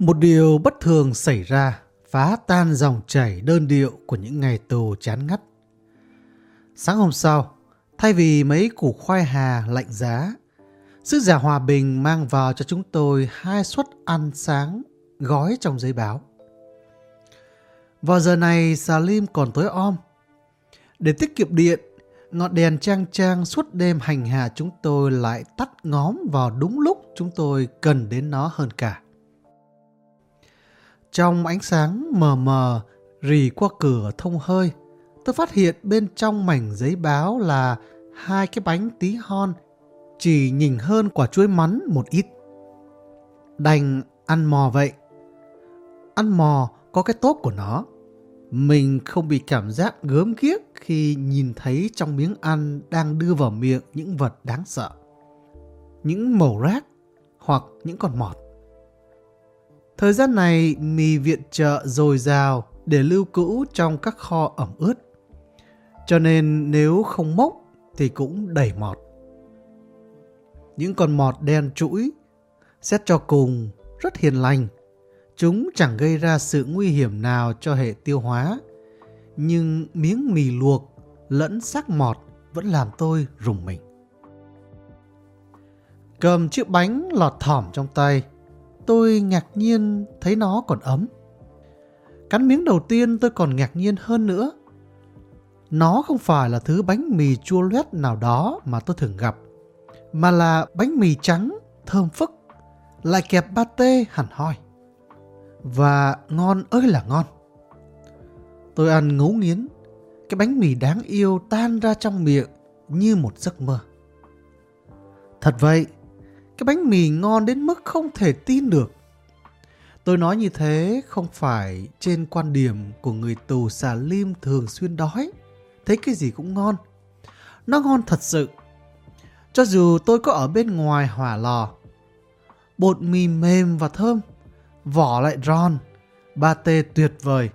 Một điều bất thường xảy ra phá tan dòng chảy đơn điệu của những ngày tù chán ngắt. Sáng hôm sau, thay vì mấy củ khoai hà lạnh giá, sứ giả Hòa Bình mang vào cho chúng tôi hai suất ăn sáng gói trong giấy báo. Vào giờ này, Salim còn tối om. Để tiết kiệm điện, ngọn đèn trang trang suốt đêm hành hạ chúng tôi lại tắt ngóm vào đúng lúc chúng tôi cần đến nó hơn cả. Trong ánh sáng mờ mờ rì qua cửa thông hơi, tôi phát hiện bên trong mảnh giấy báo là hai cái bánh tí hon, chỉ nhìn hơn quả chuối mắn một ít. Đành ăn mò vậy. Ăn mò có cái tốt của nó. Mình không bị cảm giác gớm ghiếc khi nhìn thấy trong miếng ăn đang đưa vào miệng những vật đáng sợ. Những màu rác hoặc những con mọt. Thời gian này, mì viện trợ dồi dào để lưu cữu trong các kho ẩm ướt. Cho nên nếu không mốc thì cũng đầy mọt. Những con mọt đen trũi, xét cho cùng, rất hiền lành. Chúng chẳng gây ra sự nguy hiểm nào cho hệ tiêu hóa. Nhưng miếng mì luộc lẫn xác mọt vẫn làm tôi rùng mình. Cầm chiếc bánh lọt thỏm trong tay, tôi ngạc nhiên thấy nó còn ấm. Cắn miếng đầu tiên tôi còn ngạc nhiên hơn nữa. Nó không phải là thứ bánh mì chua loét nào đó mà tôi thường gặp, mà là bánh mì trắng, thơm phức, lại kẹp pate hẳn hoi. Và ngon ơi là ngon. Tôi ăn ngấu nghiến, cái bánh mì đáng yêu tan ra trong miệng như một giấc mơ. Thật vậy, cái bánh mì ngon đến mức không thể tin được. Tôi nói như thế không phải trên quan điểm của người tù xà lim thường xuyên đói. Thấy cái gì cũng ngon. Nó ngon thật sự. Cho dù tôi có ở bên ngoài hỏa lò. Bột mì mềm và thơm. Vỏ lại ron, Ba tê tuyệt vời.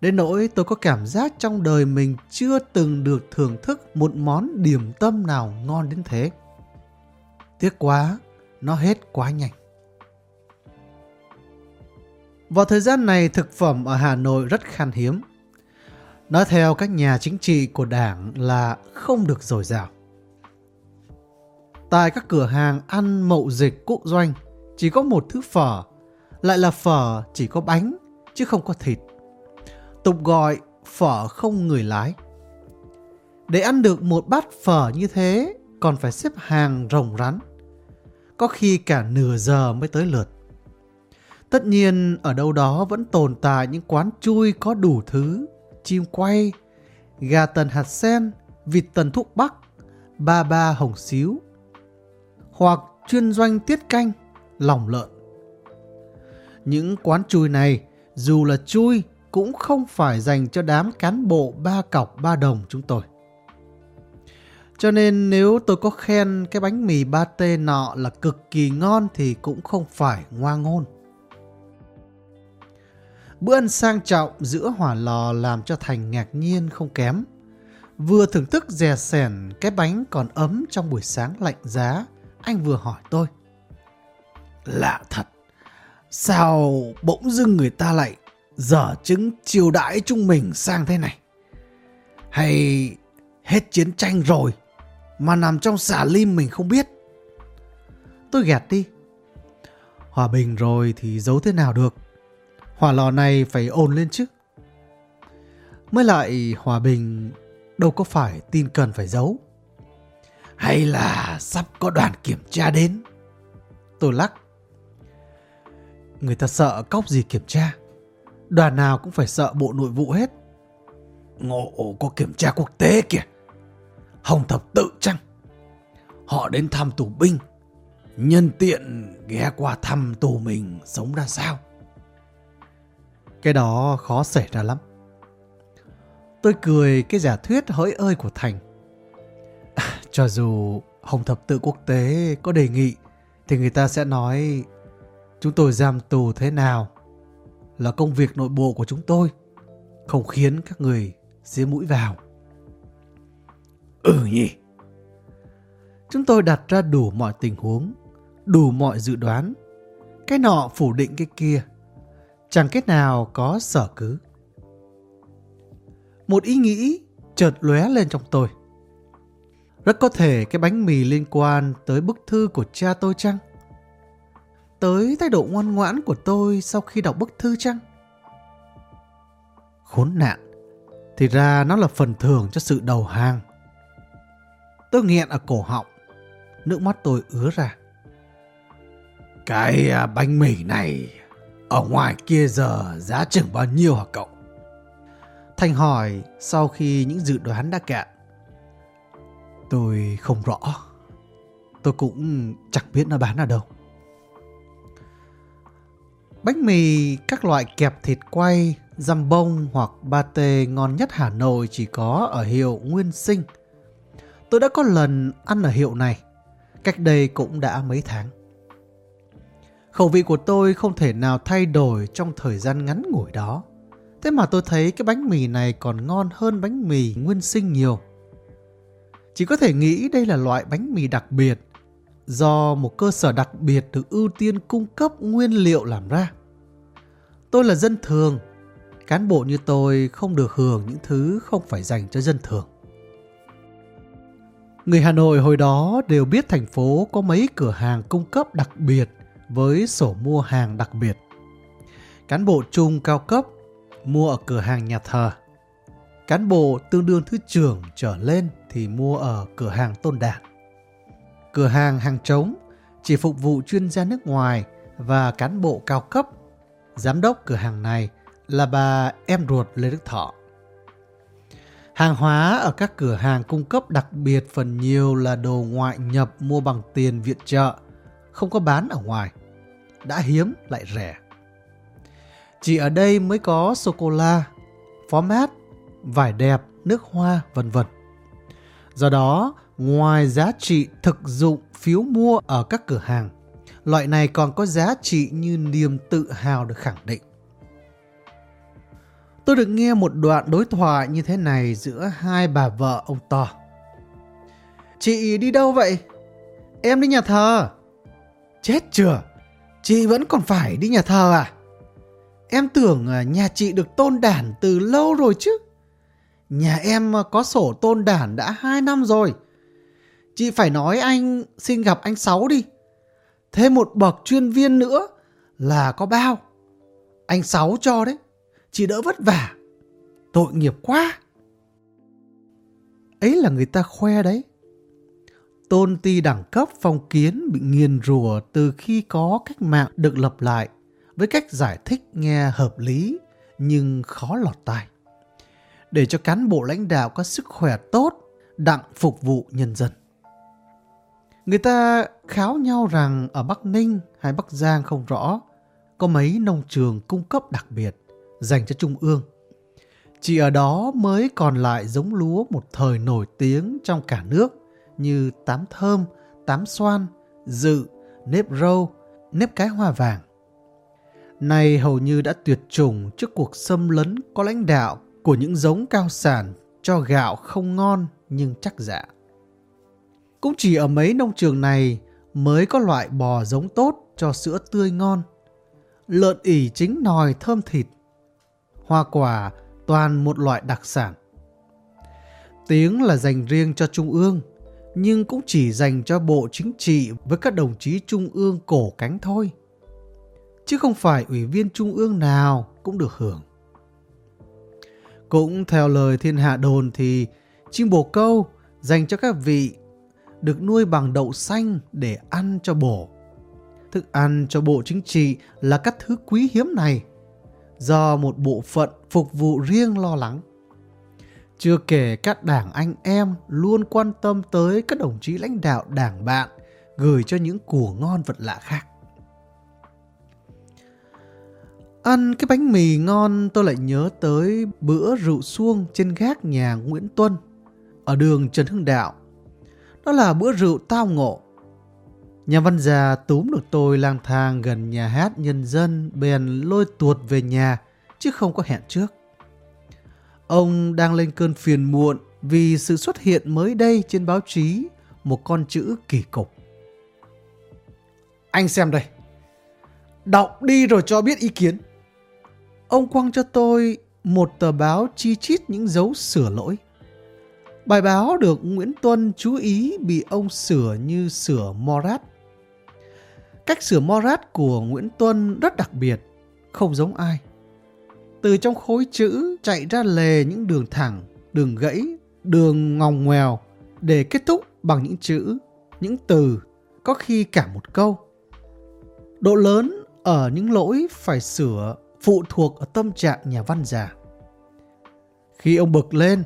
Đến nỗi tôi có cảm giác trong đời mình chưa từng được thưởng thức một món điểm tâm nào ngon đến thế. Tiếc quá, nó hết quá nhanh. Vào thời gian này, thực phẩm ở Hà Nội rất khan hiếm. Nói theo các nhà chính trị của đảng là không được dồi dào. Tại các cửa hàng ăn mậu dịch cụ doanh, chỉ có một thứ phở, lại là phở chỉ có bánh, chứ không có thịt. Tục gọi phở không người lái. Để ăn được một bát phở như thế, còn phải xếp hàng rồng rắn có khi cả nửa giờ mới tới lượt. Tất nhiên ở đâu đó vẫn tồn tại những quán chui có đủ thứ, chim quay, gà tần hạt sen, vịt tần thuốc bắc, ba ba hồng xíu, hoặc chuyên doanh tiết canh, lòng lợn. Những quán chui này, dù là chui, cũng không phải dành cho đám cán bộ ba cọc ba đồng chúng tôi. Cho nên nếu tôi có khen cái bánh mì ba tê nọ là cực kỳ ngon thì cũng không phải ngoa ngôn. Bữa ăn sang trọng giữa hỏa lò làm cho Thành ngạc nhiên không kém. Vừa thưởng thức dè sẻn cái bánh còn ấm trong buổi sáng lạnh giá, anh vừa hỏi tôi. Lạ thật, sao bỗng dưng người ta lại dở chứng chiều đãi chúng mình sang thế này? Hay hết chiến tranh rồi mà nằm trong xả lim mình không biết. Tôi gạt đi. Hòa bình rồi thì giấu thế nào được. Hỏa lò này phải ồn lên chứ. Mới lại hòa bình, đâu có phải tin cần phải giấu. Hay là sắp có đoàn kiểm tra đến? Tôi lắc. Người ta sợ cóc gì kiểm tra. Đoàn nào cũng phải sợ bộ nội vụ hết. Ngộ có kiểm tra quốc tế kìa. Hồng Thập tự chăng? Họ đến thăm tù binh, nhân tiện ghé qua thăm tù mình sống ra sao? Cái đó khó xảy ra lắm. Tôi cười cái giả thuyết hỡi ơi của Thành. À, cho dù Hồng Thập tự quốc tế có đề nghị thì người ta sẽ nói chúng tôi giam tù thế nào là công việc nội bộ của chúng tôi không khiến các người xía mũi vào. Ừ nhỉ. Chúng tôi đặt ra đủ mọi tình huống, đủ mọi dự đoán. Cái nọ phủ định cái kia, Chẳng kết nào có sở cứ. Một ý nghĩ chợt lóe lên trong tôi. Rất có thể cái bánh mì liên quan tới bức thư của cha tôi chăng? Tới thái độ ngoan ngoãn của tôi sau khi đọc bức thư chăng? Khốn nạn, thì ra nó là phần thưởng cho sự đầu hàng. Tôi nghẹn ở cổ họng, nước mắt tôi ứa ra. Cái à, bánh mì này ở ngoài kia giờ giá chừng bao nhiêu hả cậu? Thành hỏi sau khi những dự đoán đã cạn. Tôi không rõ. Tôi cũng chẳng biết nó bán ở đâu. Bánh mì các loại kẹp thịt quay, dăm bông hoặc ba tê ngon nhất Hà Nội chỉ có ở hiệu Nguyên Sinh. Tôi đã có lần ăn ở hiệu này, cách đây cũng đã mấy tháng. Khẩu vị của tôi không thể nào thay đổi trong thời gian ngắn ngủi đó. Thế mà tôi thấy cái bánh mì này còn ngon hơn bánh mì nguyên sinh nhiều. Chỉ có thể nghĩ đây là loại bánh mì đặc biệt do một cơ sở đặc biệt được ưu tiên cung cấp nguyên liệu làm ra. Tôi là dân thường, cán bộ như tôi không được hưởng những thứ không phải dành cho dân thường. Người Hà Nội hồi đó đều biết thành phố có mấy cửa hàng cung cấp đặc biệt với sổ mua hàng đặc biệt. Cán bộ trung cao cấp mua ở cửa hàng nhà thờ. Cán bộ tương đương thứ trưởng trở lên thì mua ở cửa hàng tôn đản. Cửa hàng hàng trống chỉ phục vụ chuyên gia nước ngoài và cán bộ cao cấp. Giám đốc cửa hàng này là bà em ruột Lê Đức Thọ. Hàng hóa ở các cửa hàng cung cấp đặc biệt phần nhiều là đồ ngoại nhập mua bằng tiền viện trợ, không có bán ở ngoài. Đã hiếm lại rẻ. Chỉ ở đây mới có sô-cô-la, phó mát, vải đẹp, nước hoa, vân vân. Do đó, ngoài giá trị thực dụng phiếu mua ở các cửa hàng, loại này còn có giá trị như niềm tự hào được khẳng định. Tôi được nghe một đoạn đối thoại như thế này giữa hai bà vợ ông to. Chị đi đâu vậy? Em đi nhà thờ. Chết chưa? Chị vẫn còn phải đi nhà thờ à? Em tưởng à, nhà chị được tôn đản từ lâu rồi chứ. Nhà em à, có sổ tôn đản đã 2 năm rồi. Chị phải nói anh, xin gặp anh Sáu đi. Thêm một bậc chuyên viên nữa là có bao. Anh Sáu cho đấy. Chị đỡ vất vả. Tội nghiệp quá. Ấy là người ta khoe đấy. Tôn ti đẳng cấp phong kiến bị nghiền rùa từ khi có cách mạng được lập lại với cách giải thích nghe hợp lý nhưng khó lọt tai. Để cho cán bộ lãnh đạo có sức khỏe tốt, đặng phục vụ nhân dân. Người ta kháo nhau rằng ở Bắc Ninh hay Bắc Giang không rõ, có mấy nông trường cung cấp đặc biệt dành cho Trung ương. Chỉ ở đó mới còn lại giống lúa một thời nổi tiếng trong cả nước như tám thơm, tám xoan, dự, nếp râu, nếp cái hoa vàng. Này hầu như đã tuyệt chủng trước cuộc xâm lấn có lãnh đạo của những giống cao sản cho gạo không ngon nhưng chắc dạ. Cũng chỉ ở mấy nông trường này mới có loại bò giống tốt cho sữa tươi ngon. Lợn ỉ chính nòi thơm thịt. Hoa quả toàn một loại đặc sản. Tiếng là dành riêng cho Trung ương, nhưng cũng chỉ dành cho Bộ Chính trị với các đồng chí Trung ương cổ cánh thôi chứ không phải ủy viên trung ương nào cũng được hưởng. Cũng theo lời thiên hạ đồn thì chim bồ câu dành cho các vị được nuôi bằng đậu xanh để ăn cho bổ. Thức ăn cho bộ chính trị là các thứ quý hiếm này do một bộ phận phục vụ riêng lo lắng. Chưa kể các đảng anh em luôn quan tâm tới các đồng chí lãnh đạo đảng bạn, gửi cho những của ngon vật lạ khác. Ăn cái bánh mì ngon, tôi lại nhớ tới bữa rượu xuông trên gác nhà Nguyễn Tuân, ở đường Trần Hưng Đạo. Đó là bữa rượu tao ngộ. Nhà văn già túm được tôi lang thang gần nhà hát nhân dân, bèn lôi tuột về nhà, chứ không có hẹn trước. Ông đang lên cơn phiền muộn vì sự xuất hiện mới đây trên báo chí, một con chữ kỳ cục. Anh xem đây. Đọc đi rồi cho biết ý kiến. Ông quăng cho tôi một tờ báo chi chít những dấu sửa lỗi. Bài báo được Nguyễn Tuân chú ý bị ông sửa như sửa Morat. Cách sửa Morat của Nguyễn Tuân rất đặc biệt, không giống ai. Từ trong khối chữ chạy ra lề những đường thẳng, đường gãy, đường ngòng ngoèo để kết thúc bằng những chữ, những từ, có khi cả một câu. Độ lớn ở những lỗi phải sửa phụ thuộc ở tâm trạng nhà văn già. Khi ông bực lên,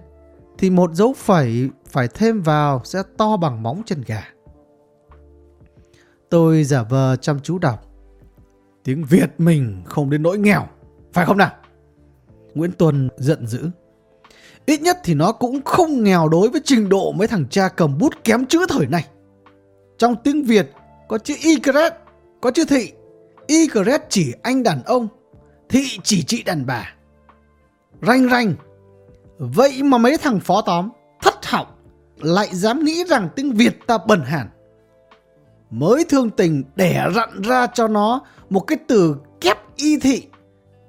thì một dấu phẩy phải thêm vào sẽ to bằng móng chân gà. Tôi giả vờ chăm chú đọc. Tiếng Việt mình không đến nỗi nghèo, phải không nào? Nguyễn Tuân giận dữ. Ít nhất thì nó cũng không nghèo đối với trình độ mấy thằng cha cầm bút kém chữ thời này. Trong tiếng Việt có chữ Y-cret, có chữ thị. Y-cret chỉ anh đàn ông, thị chỉ chị đàn bà. Ranh ranh. Vậy mà mấy thằng phó tóm, thất họng, lại dám nghĩ rằng tiếng Việt ta bẩn hẳn. Mới thương tình đẻ rặn ra cho nó một cái từ kép y thị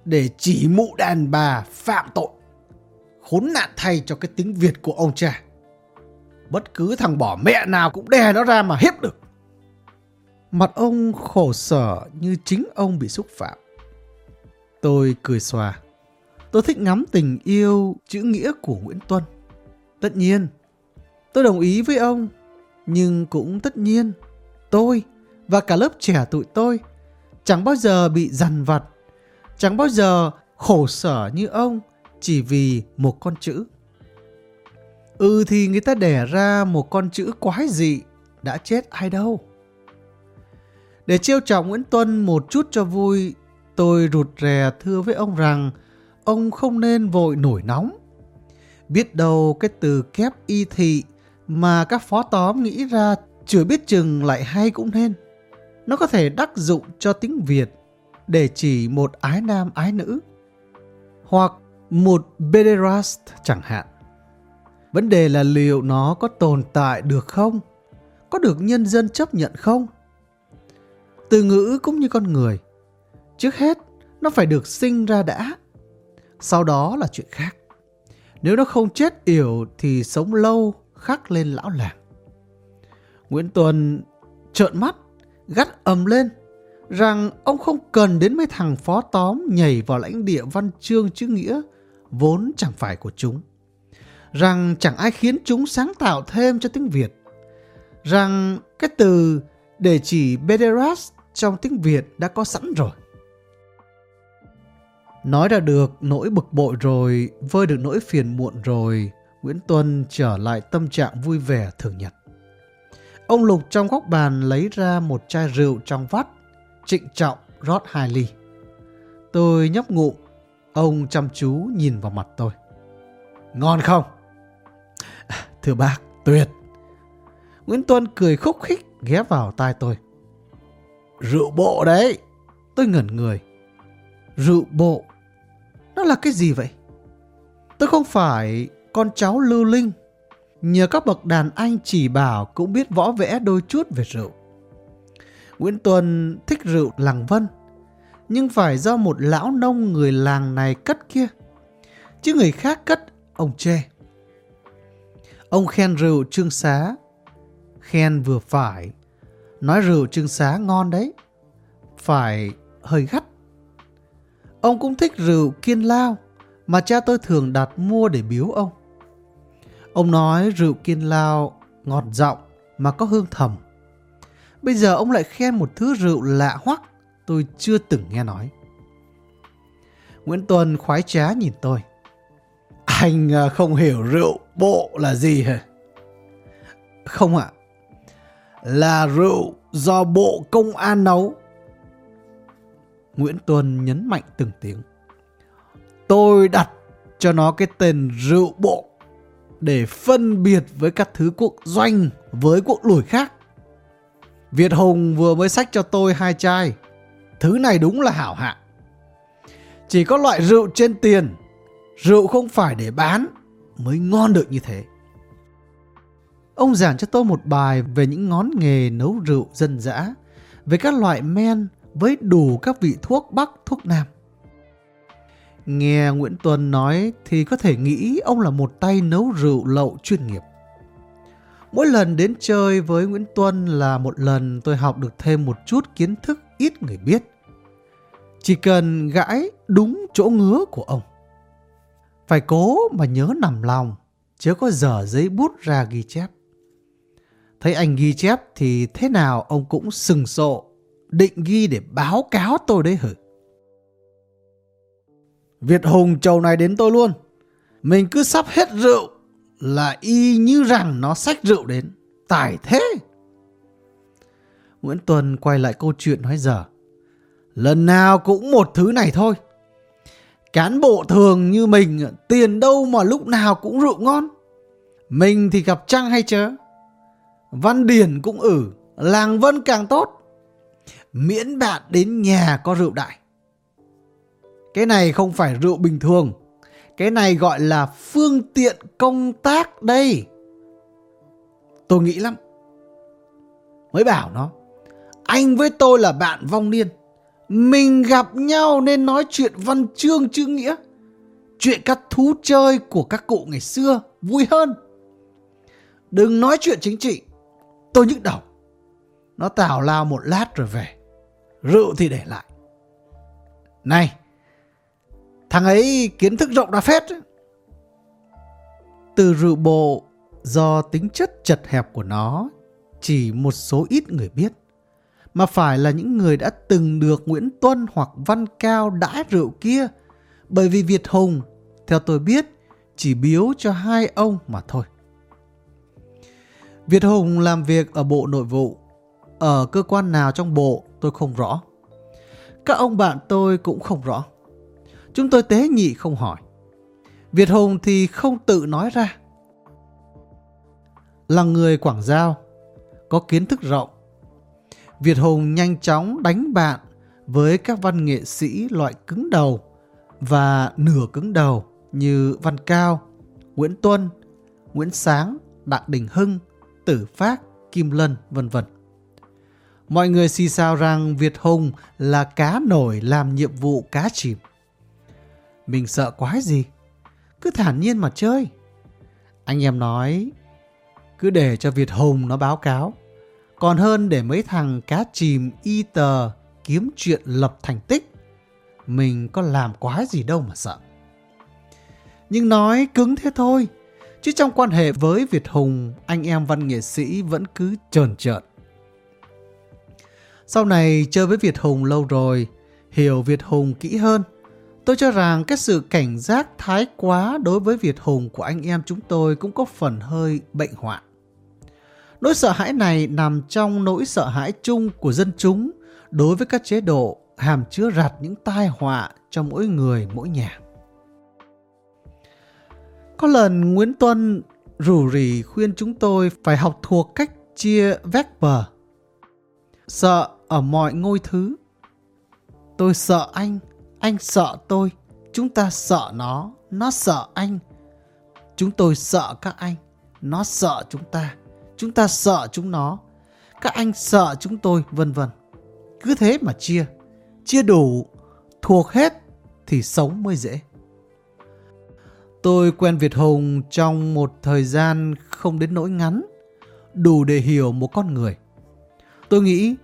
để chỉ mụ đàn bà phạm tội. Khốn nạn thay cho cái tiếng Việt của ông cha. Bất cứ thằng bỏ mẹ nào cũng đè nó ra mà hiếp được. Mặt ông khổ sở như chính ông bị xúc phạm. Tôi cười xòa. Tôi thích ngắm tình yêu chữ nghĩa của Nguyễn Tuân. Tất nhiên, tôi đồng ý với ông. Nhưng cũng tất nhiên, tôi và cả lớp trẻ tụi tôi chẳng bao giờ bị dằn vặt, chẳng bao giờ khổ sở như ông chỉ vì một con chữ. Ừ thì người ta đẻ ra một con chữ quái dị, đã chết ai đâu. Để trêu chọc Nguyễn Tuân một chút cho vui, tôi rụt rè thưa với ông rằng ông không nên vội nổi nóng. Biết đâu cái từ kép y thị mà các phó tóm nghĩ ra chưa biết chừng lại hay cũng nên. Nó có thể đắc dụng cho tiếng Việt để chỉ một ái nam ái nữ hoặc một pederast chẳng hạn. Vấn đề là liệu nó có tồn tại được không? Có được nhân dân chấp nhận không? Từ ngữ cũng như con người. Trước hết, nó phải được sinh ra đã. Sau đó là chuyện khác. Nếu nó không chết yểu thì sống lâu khắc lên lão làng. Nguyễn Tuần trợn mắt, gắt ầm lên rằng ông không cần đến mấy thằng phó tóm nhảy vào lãnh địa văn chương chữ nghĩa vốn chẳng phải của chúng. Rằng chẳng ai khiến chúng sáng tạo thêm cho tiếng Việt. Rằng cái từ để chỉ Bederas trong tiếng Việt đã có sẵn rồi. Nói ra được nỗi bực bội rồi, vơi được nỗi phiền muộn rồi, Nguyễn Tuân trở lại tâm trạng vui vẻ thường nhật. Ông Lục trong góc bàn lấy ra một chai rượu trong vắt, trịnh trọng rót hai ly. Tôi nhấp ngụm, ông chăm chú nhìn vào mặt tôi. Ngon không? Thưa bác, tuyệt. Nguyễn Tuân cười khúc khích ghé vào tai tôi. Rượu bộ đấy. Tôi ngẩn người. Rượu bộ? Nó là cái gì vậy? Tôi không phải con cháu lưu linh. Nhờ các bậc đàn anh chỉ bảo cũng biết võ vẽ đôi chút về rượu. Nguyễn Tuân thích rượu làng vân. Nhưng phải do một lão nông người làng này cất kia. Chứ người khác cất, ông chê. Ông khen rượu trương xá. Khen vừa phải. Nói rượu trương xá ngon đấy. Phải hơi gắt. Ông cũng thích rượu kiên lao mà cha tôi thường đặt mua để biếu ông. Ông nói rượu kiên lao ngọt giọng mà có hương thầm. Bây giờ ông lại khen một thứ rượu lạ hoắc tôi chưa từng nghe nói. Nguyễn Tuân khoái trá nhìn tôi. Anh à, không hiểu rượu bộ là gì hả? Không ạ. Là rượu do bộ công an nấu. Nguyễn Tuân nhấn mạnh từng tiếng. Tôi đặt cho nó cái tên rượu bộ để phân biệt với các thứ cuộc doanh với cuộc lủi khác. Việt Hùng vừa mới sách cho tôi hai chai. Thứ này đúng là hảo hạ. Chỉ có loại rượu trên tiền, rượu không phải để bán mới ngon được như thế. Ông giảng cho tôi một bài về những ngón nghề nấu rượu dân dã, về các loại men với đủ các vị thuốc Bắc, thuốc Nam. Nghe Nguyễn Tuân nói thì có thể nghĩ ông là một tay nấu rượu lậu chuyên nghiệp. Mỗi lần đến chơi với Nguyễn Tuân là một lần tôi học được thêm một chút kiến thức ít người biết. Chỉ cần gãi đúng chỗ ngứa của ông. Phải cố mà nhớ nằm lòng, chứ có dở giấy bút ra ghi chép. Thấy anh ghi chép thì thế nào ông cũng sừng sộ, định ghi để báo cáo tôi đấy hử. Việt Hùng trầu này đến tôi luôn. Mình cứ sắp hết rượu là y như rằng nó xách rượu đến. Tài thế. Nguyễn Tuần quay lại câu chuyện nói giờ. Lần nào cũng một thứ này thôi. Cán bộ thường như mình tiền đâu mà lúc nào cũng rượu ngon. Mình thì gặp trăng hay chớ. Văn Điển cũng ử, làng Vân càng tốt. Miễn bạn đến nhà có rượu đại. Cái này không phải rượu bình thường. Cái này gọi là phương tiện công tác đây. Tôi nghĩ lắm. Mới bảo nó. Anh với tôi là bạn vong niên. Mình gặp nhau nên nói chuyện văn chương chữ nghĩa. Chuyện các thú chơi của các cụ ngày xưa vui hơn. Đừng nói chuyện chính trị. Tôi nhức đầu. Nó tào lao một lát rồi về. Rượu thì để lại. Này, thằng ấy kiến thức rộng đã phết. Từ rượu bộ, do tính chất chật hẹp của nó, chỉ một số ít người biết. Mà phải là những người đã từng được Nguyễn Tuân hoặc Văn Cao đãi rượu kia. Bởi vì Việt Hùng, theo tôi biết, chỉ biếu cho hai ông mà thôi. Việt Hùng làm việc ở Bộ Nội vụ. Ở cơ quan nào trong bộ tôi không rõ. Các ông bạn tôi cũng không rõ. Chúng tôi tế nhị không hỏi. Việt Hùng thì không tự nói ra. Là người Quảng Giao, có kiến thức rộng. Việt Hùng nhanh chóng đánh bạn với các văn nghệ sĩ loại cứng đầu và nửa cứng đầu như Văn Cao, Nguyễn Tuân, Nguyễn Sáng, Đặng Đình Hưng, Tử Phát, Kim Lân, vân vân. Mọi người xì xào rằng Việt Hùng là cá nổi làm nhiệm vụ cá chìm. Mình sợ quái gì? Cứ thản nhiên mà chơi. Anh em nói, cứ để cho Việt Hùng nó báo cáo. Còn hơn để mấy thằng cá chìm y tờ kiếm chuyện lập thành tích. Mình có làm quái gì đâu mà sợ. Nhưng nói cứng thế thôi. Chứ trong quan hệ với Việt Hùng, anh em văn nghệ sĩ vẫn cứ trờn trợn. Sau này chơi với Việt Hùng lâu rồi, hiểu Việt Hùng kỹ hơn. Tôi cho rằng cái sự cảnh giác thái quá đối với Việt Hùng của anh em chúng tôi cũng có phần hơi bệnh hoạn. Nỗi sợ hãi này nằm trong nỗi sợ hãi chung của dân chúng đối với các chế độ hàm chứa rạt những tai họa cho mỗi người mỗi nhà. Có lần Nguyễn Tuân rủ rỉ khuyên chúng tôi phải học thuộc cách chia vector. Sợ ở mọi ngôi thứ. Tôi sợ anh, anh sợ tôi, chúng ta sợ nó, nó sợ anh. Chúng tôi sợ các anh, nó sợ chúng ta, chúng ta sợ chúng nó. Các anh sợ chúng tôi, vân vân. Cứ thế mà chia, chia đủ, thuộc hết thì sống mới dễ. Tôi quen Việt Hùng trong một thời gian không đến nỗi ngắn, đủ để hiểu một con người. Tôi nghĩ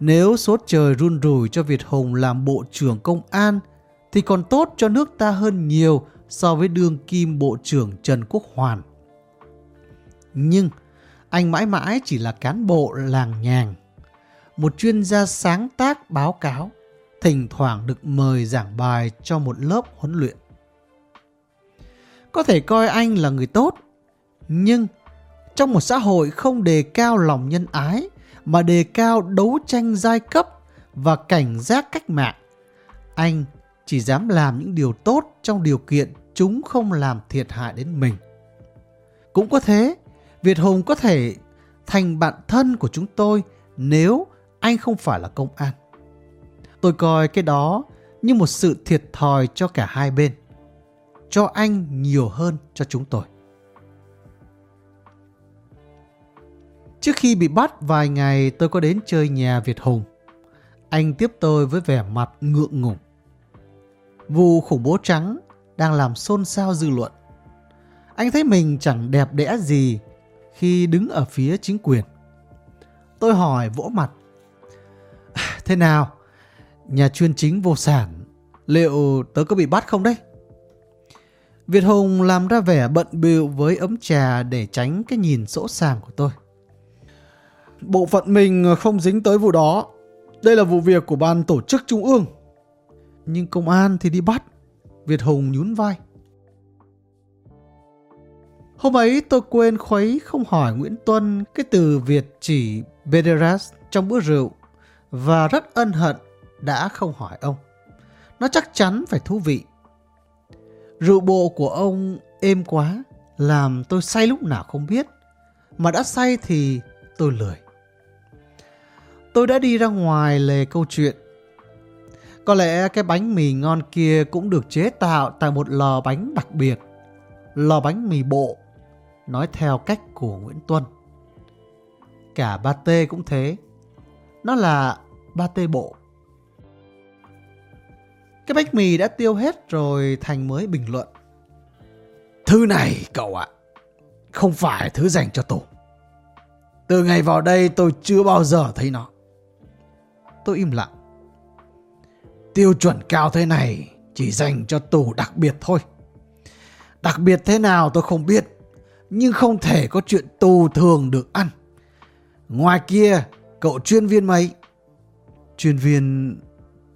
nếu số trời run rủi cho Việt Hùng làm bộ trưởng công an thì còn tốt cho nước ta hơn nhiều so với đương kim bộ trưởng Trần Quốc Hoàn. Nhưng anh mãi mãi chỉ là cán bộ làng nhàng, một chuyên gia sáng tác báo cáo, thỉnh thoảng được mời giảng bài cho một lớp huấn luyện. Có thể coi anh là người tốt, nhưng trong một xã hội không đề cao lòng nhân ái mà đề cao đấu tranh giai cấp và cảnh giác cách mạng, anh chỉ dám làm những điều tốt trong điều kiện chúng không làm thiệt hại đến mình. Cũng có thế, Việt Hùng có thể thành bạn thân của chúng tôi nếu anh không phải là công an. Tôi coi cái đó như một sự thiệt thòi cho cả hai bên cho anh nhiều hơn cho chúng tôi. Trước khi bị bắt vài ngày tôi có đến chơi nhà Việt Hùng. Anh tiếp tôi với vẻ mặt ngượng ngùng. Vụ khủng bố trắng đang làm xôn xao dư luận. Anh thấy mình chẳng đẹp đẽ gì khi đứng ở phía chính quyền. Tôi hỏi vỗ mặt. Thế nào? Nhà chuyên chính vô sản, liệu tớ có bị bắt không đấy? Việt Hùng làm ra vẻ bận bịu với ấm trà để tránh cái nhìn sỗ sàng của tôi. Bộ phận mình không dính tới vụ đó. Đây là vụ việc của ban tổ chức trung ương. Nhưng công an thì đi bắt. Việt Hùng nhún vai. Hôm ấy tôi quên khuấy không hỏi Nguyễn Tuân cái từ Việt chỉ Bederas trong bữa rượu và rất ân hận đã không hỏi ông. Nó chắc chắn phải thú vị. Rượu bộ của ông êm quá, làm tôi say lúc nào không biết. Mà đã say thì tôi lười. Tôi đã đi ra ngoài lề câu chuyện. Có lẽ cái bánh mì ngon kia cũng được chế tạo tại một lò bánh đặc biệt. Lò bánh mì bộ, nói theo cách của Nguyễn Tuân. Cả ba tê cũng thế. Nó là ba tê bộ. Cái bánh mì đã tiêu hết rồi Thành mới bình luận. Thứ này cậu ạ, không phải thứ dành cho tù. Từ ngày vào đây tôi chưa bao giờ thấy nó. Tôi im lặng. Tiêu chuẩn cao thế này chỉ dành cho tù đặc biệt thôi. Đặc biệt thế nào tôi không biết, nhưng không thể có chuyện tù thường được ăn. Ngoài kia, cậu chuyên viên mấy? Chuyên viên...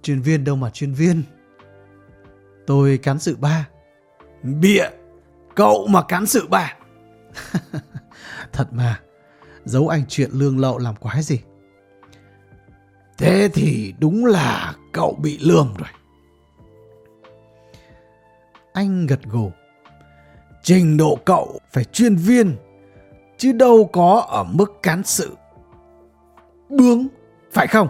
Chuyên viên đâu mà chuyên viên? Tôi cán sự ba. Bịa, cậu mà cán sự ba. Thật mà, giấu anh chuyện lương lậu làm quái gì. Thế thì đúng là cậu bị lương rồi. Anh gật gù. Trình độ cậu phải chuyên viên, chứ đâu có ở mức cán sự. Bướng, phải không?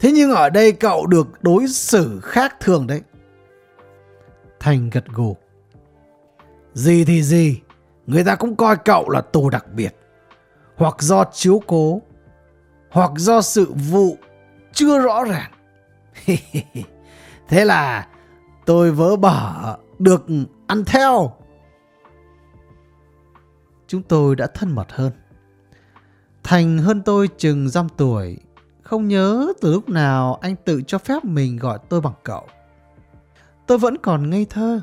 Thế nhưng ở đây cậu được đối xử khác thường đấy. Thành gật gù. Gì thì gì, người ta cũng coi cậu là tù đặc biệt. Hoặc do chiếu cố, hoặc do sự vụ chưa rõ ràng. Thế là tôi vỡ bỏ được ăn theo. Chúng tôi đã thân mật hơn. Thành hơn tôi chừng dăm tuổi. Không nhớ từ lúc nào anh tự cho phép mình gọi tôi bằng cậu tôi vẫn còn ngây thơ.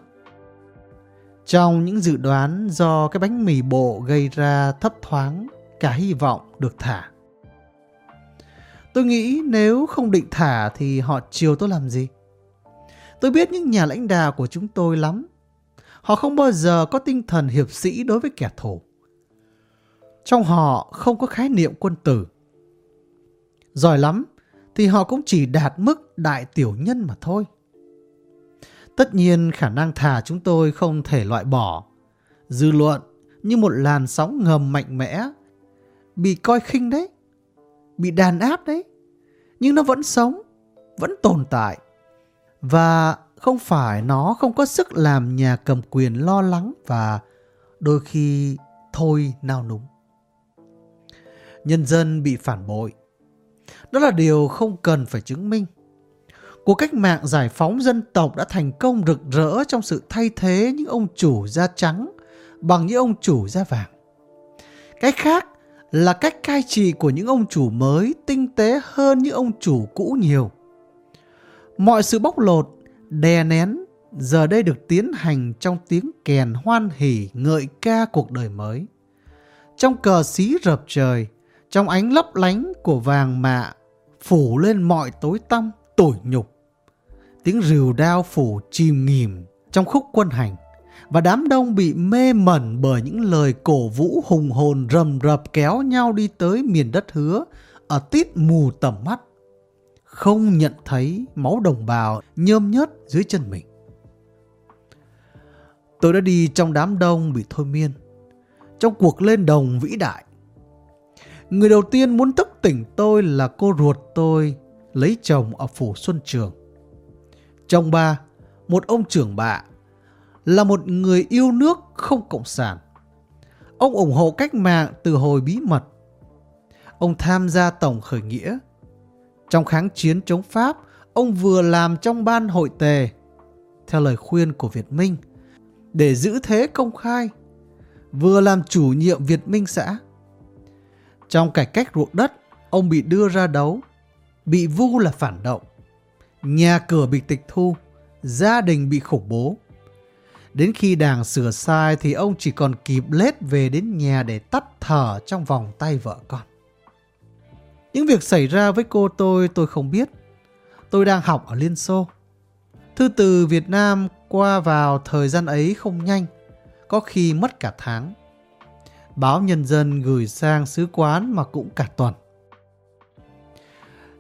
Trong những dự đoán do cái bánh mì bộ gây ra thấp thoáng, cả hy vọng được thả. Tôi nghĩ nếu không định thả thì họ chiều tôi làm gì? Tôi biết những nhà lãnh đạo của chúng tôi lắm. Họ không bao giờ có tinh thần hiệp sĩ đối với kẻ thù. Trong họ không có khái niệm quân tử. Giỏi lắm thì họ cũng chỉ đạt mức đại tiểu nhân mà thôi. Tất nhiên khả năng thả chúng tôi không thể loại bỏ. Dư luận như một làn sóng ngầm mạnh mẽ. Bị coi khinh đấy. Bị đàn áp đấy. Nhưng nó vẫn sống. Vẫn tồn tại. Và không phải nó không có sức làm nhà cầm quyền lo lắng và đôi khi thôi nao núng. Nhân dân bị phản bội. Đó là điều không cần phải chứng minh. Cuộc cách mạng giải phóng dân tộc đã thành công rực rỡ trong sự thay thế những ông chủ da trắng bằng những ông chủ da vàng. Cái khác là cách cai trị của những ông chủ mới tinh tế hơn những ông chủ cũ nhiều. Mọi sự bóc lột, đè nén giờ đây được tiến hành trong tiếng kèn hoan hỉ ngợi ca cuộc đời mới. Trong cờ xí rợp trời, trong ánh lấp lánh của vàng mạ phủ lên mọi tối tăm, tủi nhục tiếng rìu đao phủ chìm nghỉm trong khúc quân hành và đám đông bị mê mẩn bởi những lời cổ vũ hùng hồn rầm rập kéo nhau đi tới miền đất hứa. Ở tít mù tầm mắt không nhận thấy máu đồng bào nhơm nhớt dưới chân mình. Tôi đã đi trong đám đông bị thôi miên. Trong cuộc lên đồng vĩ đại người đầu tiên muốn thức tỉnh tôi là cô ruột tôi lấy chồng ở phủ xuân trường. Chồng bà, một ông trưởng bạ, là một người yêu nước không cộng sản. Ông ủng hộ cách mạng từ hồi bí mật. Ông tham gia tổng khởi nghĩa. Trong kháng chiến chống Pháp, ông vừa làm trong ban hội tề, theo lời khuyên của Việt Minh để giữ thế công khai, vừa làm chủ nhiệm Việt Minh xã. Trong cải cách ruộng đất, ông bị đưa ra đấu, bị vu là phản động, nhà cửa bị tịch thu, gia đình bị khủng bố. Đến khi đảng sửa sai thì ông chỉ còn kịp lết về đến nhà để tắt thở trong vòng tay vợ con. Những việc xảy ra với cô tôi tôi không biết. Tôi đang học ở Liên Xô. Thư từ Việt Nam qua vào thời gian ấy không nhanh, có khi mất cả tháng. Báo Nhân dân gửi sang sứ quán mà cũng cả tuần.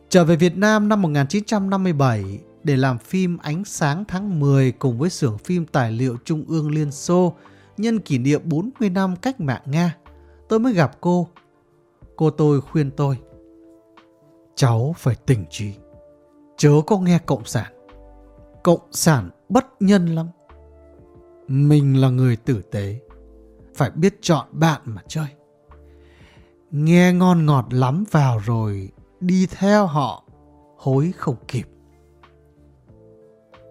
Trở về Việt Nam năm 1957 để làm phim Ánh sáng tháng 10 cùng với xưởng phim tài liệu Trung ương Liên Xô nhân kỷ niệm 40 năm cách mạng Nga, tôi mới gặp cô. Cô tôi khuyên tôi. Cháu phải tỉnh trí. Chớ có nghe Cộng sản. Cộng sản bất nhân lắm. Mình là người tử tế. Phải biết chọn bạn mà chơi. Nghe ngon ngọt lắm vào rồi đi theo họ hối không kịp.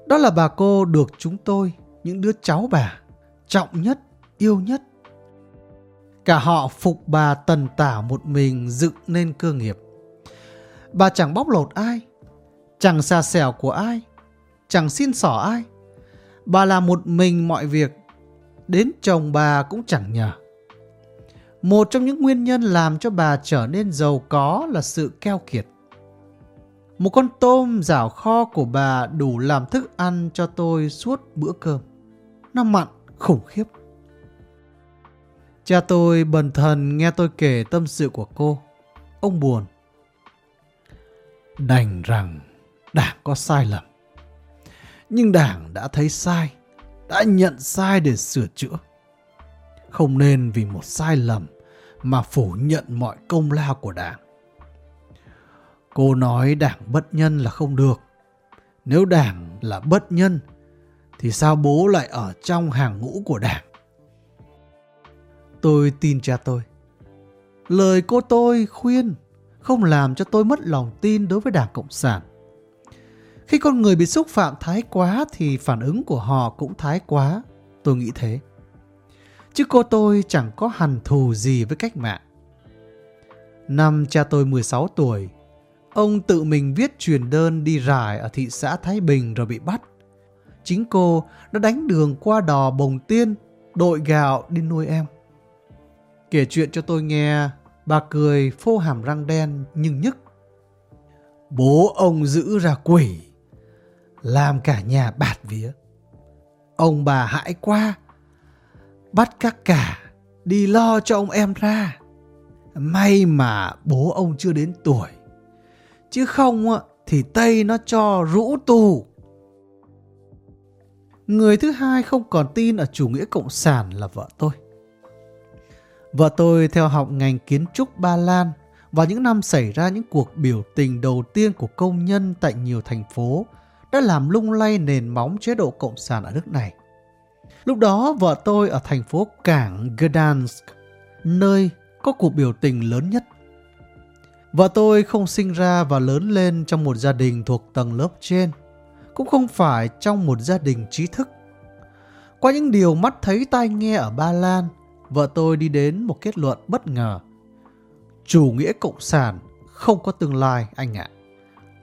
Đó là bà cô được chúng tôi, những đứa cháu bà, trọng nhất, yêu nhất. Cả họ phục bà tần tảo một mình dựng nên cơ nghiệp. Bà chẳng bóc lột ai, chẳng xa xẻo của ai, chẳng xin xỏ ai. Bà làm một mình mọi việc, đến chồng bà cũng chẳng nhờ. Một trong những nguyên nhân làm cho bà trở nên giàu có là sự keo kiệt. Một con tôm rảo kho của bà đủ làm thức ăn cho tôi suốt bữa cơm. Nó mặn khủng khiếp. Cha tôi bần thần nghe tôi kể tâm sự của cô. Ông buồn. Đành rằng đảng có sai lầm. Nhưng đảng đã thấy sai, đã nhận sai để sửa chữa. Không nên vì một sai lầm mà phủ nhận mọi công lao của đảng. Cô nói đảng bất nhân là không được. Nếu đảng là bất nhân, thì sao bố lại ở trong hàng ngũ của đảng? Tôi tin cha tôi. Lời cô tôi khuyên không làm cho tôi mất lòng tin đối với Đảng Cộng sản. Khi con người bị xúc phạm thái quá thì phản ứng của họ cũng thái quá, tôi nghĩ thế. Chứ cô tôi chẳng có hằn thù gì với cách mạng. Năm cha tôi 16 tuổi, ông tự mình viết truyền đơn đi rải ở thị xã Thái Bình rồi bị bắt. Chính cô đã đánh đường qua đò Bồng Tiên, đội gạo đi nuôi em. Kể chuyện cho tôi nghe, bà cười phô hàm răng đen nhưng nhức. Bố ông giữ ra quỷ, làm cả nhà bạt vía. Ông bà hãi quá, bắt các cả đi lo cho ông em ra. May mà bố ông chưa đến tuổi, chứ không thì Tây nó cho rũ tù. Người thứ hai không còn tin ở chủ nghĩa cộng sản là vợ tôi. Vợ tôi theo học ngành kiến trúc Ba Lan vào những năm xảy ra những cuộc biểu tình đầu tiên của công nhân tại nhiều thành phố đã làm lung lay nền móng chế độ cộng sản ở nước này. Lúc đó vợ tôi ở thành phố cảng Gdansk, nơi có cuộc biểu tình lớn nhất. Vợ tôi không sinh ra và lớn lên trong một gia đình thuộc tầng lớp trên, cũng không phải trong một gia đình trí thức. Qua những điều mắt thấy tai nghe ở Ba Lan, vợ tôi đi đến một kết luận bất ngờ. Chủ nghĩa cộng sản không có tương lai anh ạ.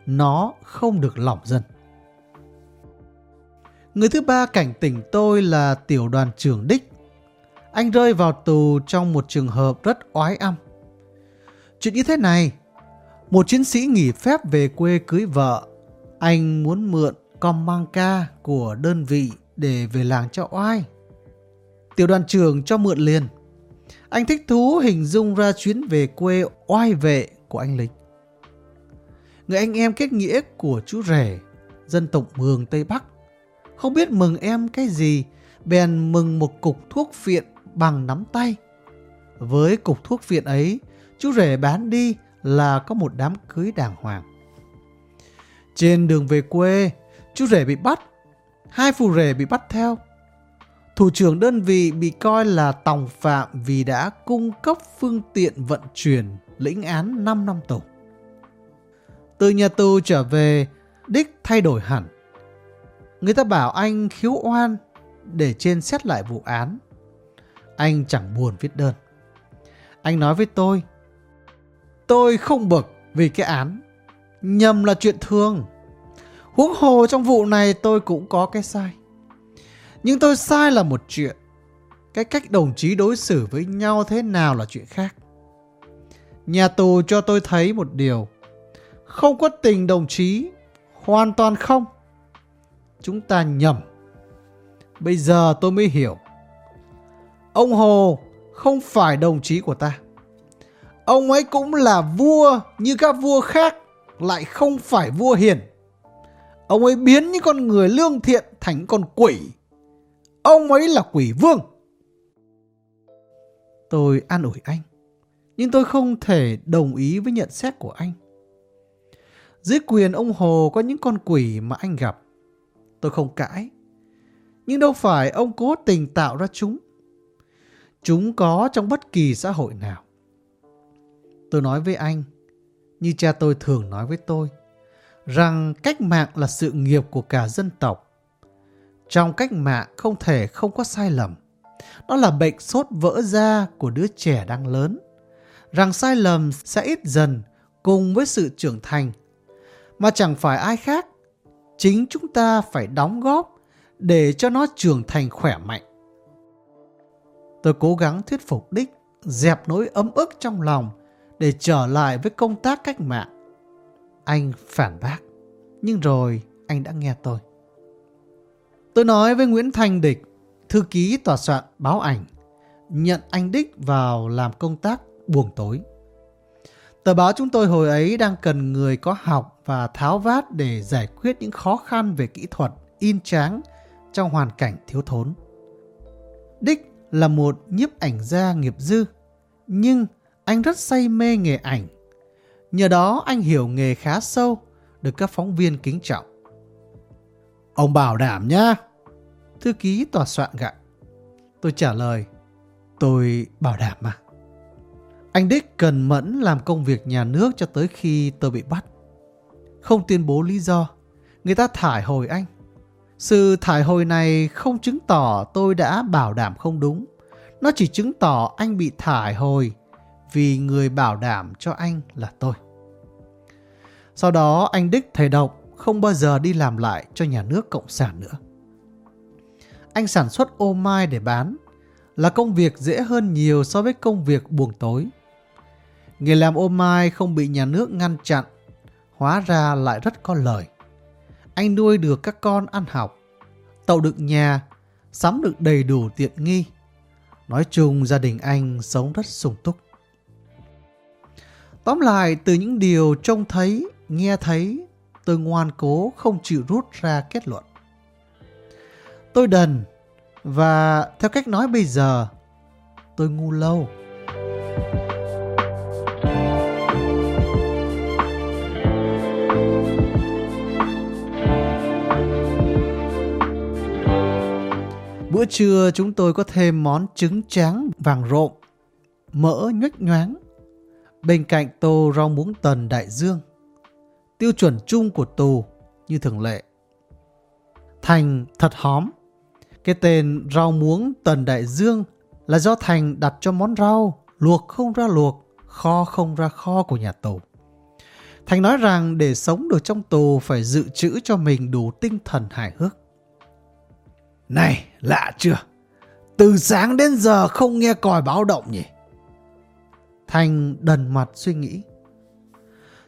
Nó không được lòng dân. Người thứ ba cảnh tỉnh tôi là tiểu đoàn trưởng Đích. Anh rơi vào tù trong một trường hợp rất oái âm. Chuyện như thế này, một chiến sĩ nghỉ phép về quê cưới vợ. Anh muốn mượn com mang ca của đơn vị để về làng cho oai. Tiểu đoàn trưởng cho mượn liền. Anh thích thú hình dung ra chuyến về quê oai vệ của anh lính. Người anh em kết nghĩa của chú rể, dân tộc Mường Tây Bắc, không biết mừng em cái gì, bèn mừng một cục thuốc phiện bằng nắm tay. Với cục thuốc phiện ấy, chú rể bán đi là có một đám cưới đàng hoàng. Trên đường về quê, chú rể bị bắt, hai phù rể bị bắt theo. Thủ trưởng đơn vị bị coi là tòng phạm vì đã cung cấp phương tiện vận chuyển lĩnh án 5 năm tù. Từ nhà tù trở về, Đích thay đổi hẳn. Người ta bảo anh khiếu oan để trên xét lại vụ án. Anh chẳng buồn viết đơn. Anh nói với tôi, tôi không bực vì cái án. Nhầm là chuyện thường. Huống hồ trong vụ này tôi cũng có cái sai. Nhưng tôi sai là một chuyện. Cái cách đồng chí đối xử với nhau thế nào là chuyện khác. Nhà tù cho tôi thấy một điều. Không có tình đồng chí. Hoàn toàn không. Chúng ta nhầm. Bây giờ tôi mới hiểu. Ông Hồ không phải đồng chí của ta. Ông ấy cũng là vua như các vua khác, lại không phải vua hiền. Ông ấy biến những con người lương thiện thành con quỷ. Ông ấy là quỷ vương. Tôi an ủi anh. Nhưng tôi không thể đồng ý với nhận xét của anh. Dưới quyền ông Hồ có những con quỷ mà anh gặp. Tôi không cãi. Nhưng đâu phải ông cố tình tạo ra chúng. Chúng có trong bất kỳ xã hội nào. Tôi nói với anh, như cha tôi thường nói với tôi, rằng cách mạng là sự nghiệp của cả dân tộc. Trong cách mạng không thể không có sai lầm. Đó là bệnh sốt vỡ da của đứa trẻ đang lớn. Rằng sai lầm sẽ ít dần cùng với sự trưởng thành. Mà chẳng phải ai khác. Chính chúng ta phải đóng góp để cho nó trưởng thành khỏe mạnh. Tôi cố gắng thuyết phục Đích dẹp nỗi ấm ức trong lòng để trở lại với công tác cách mạng. Anh phản bác, nhưng rồi anh đã nghe tôi. Tôi nói với Nguyễn Thanh Địch, thư ký tòa soạn báo ảnh, nhận anh Đích vào làm công tác buồng tối. Tờ báo chúng tôi hồi ấy đang cần người có học và tháo vát để giải quyết những khó khăn về kỹ thuật, in tráng trong hoàn cảnh thiếu thốn. Đích là một nhiếp ảnh gia nghiệp dư, nhưng anh rất say mê nghề ảnh. Nhờ đó anh hiểu nghề khá sâu, được các phóng viên kính trọng. Ông bảo đảm nhá. Thư ký tòa soạn gạ. Tôi trả lời, tôi bảo đảm mà. Anh Đích cần mẫn làm công việc nhà nước cho tới khi tôi bị bắt. Không tuyên bố lý do, người ta thải hồi anh. Sự thải hồi này không chứng tỏ tôi đã bảo đảm không đúng. Nó chỉ chứng tỏ anh bị thải hồi vì người bảo đảm cho anh là tôi. Sau đó anh Đích thầy độc không bao giờ đi làm lại cho nhà nước Cộng sản nữa. Anh sản xuất ô mai để bán là công việc dễ hơn nhiều so với công việc buồng tối. Nghề làm ô mai không bị nhà nước ngăn chặn, hóa ra lại rất có lời. Anh nuôi được các con ăn học, tậu được nhà, sắm được đầy đủ tiện nghi. Nói chung gia đình anh sống rất sung túc. Tóm lại từ những điều trông thấy, nghe thấy, tôi ngoan cố không chịu rút ra kết luận. Tôi đần và theo cách nói bây giờ, tôi ngu lâu. Bữa trưa chúng tôi có thêm món trứng tráng vàng rộm, mỡ nhuếch nhoáng Bên cạnh tô rau muống tần đại dương, tiêu chuẩn chung của tù như thường lệ. Thành thật hóm. Cái tên rau muống tần đại dương là do Thành đặt cho món rau luộc không ra luộc, kho không ra kho của nhà tù. Thành nói rằng để sống được trong tù phải dự trữ cho mình đủ tinh thần hài hước. Này, lạ chưa? Từ sáng đến giờ không nghe còi báo động nhỉ? Thành đần mặt suy nghĩ.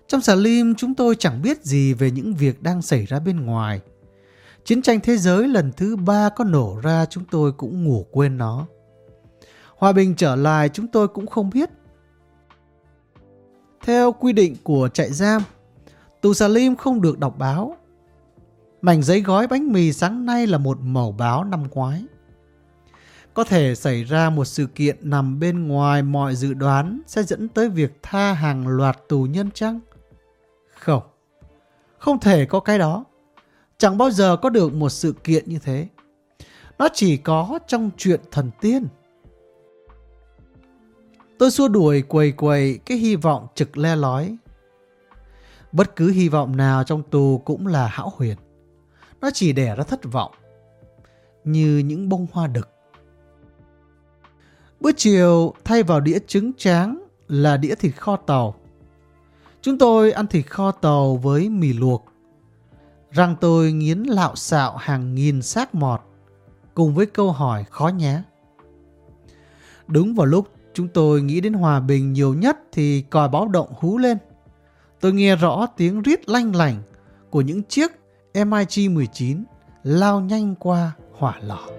Trong xà lim chúng tôi chẳng biết gì về những việc đang xảy ra bên ngoài. Chiến tranh thế giới lần thứ ba có nổ ra chúng tôi cũng ngủ quên nó. Hòa bình trở lại chúng tôi cũng không biết. Theo quy định của trại giam, tù xà lim không được đọc báo. Mảnh giấy gói bánh mì sáng nay là một màu báo năm ngoái. Có thể xảy ra một sự kiện nằm bên ngoài mọi dự đoán sẽ dẫn tới việc tha hàng loạt tù nhân chăng? Không. Không thể có cái đó. Chẳng bao giờ có được một sự kiện như thế. Nó chỉ có trong chuyện thần tiên. Tôi xua đuổi quầy quầy cái hy vọng trực le lói. Bất cứ hy vọng nào trong tù cũng là hão huyền. nó chỉ đẻ ra thất vọng, như những bông hoa đực. Bữa chiều, thay vào đĩa trứng tráng là đĩa thịt kho tàu. Chúng tôi ăn thịt kho tàu với mì luộc. Răng tôi nghiến lạo xạo hàng nghìn xác mọt, cùng với câu hỏi khó nhá. Đúng vào lúc chúng tôi nghĩ đến hòa bình nhiều nhất thì còi báo động hú lên. Tôi nghe rõ tiếng rít lanh lảnh của những chiếc MiG-19 lao nhanh qua hỏa lò.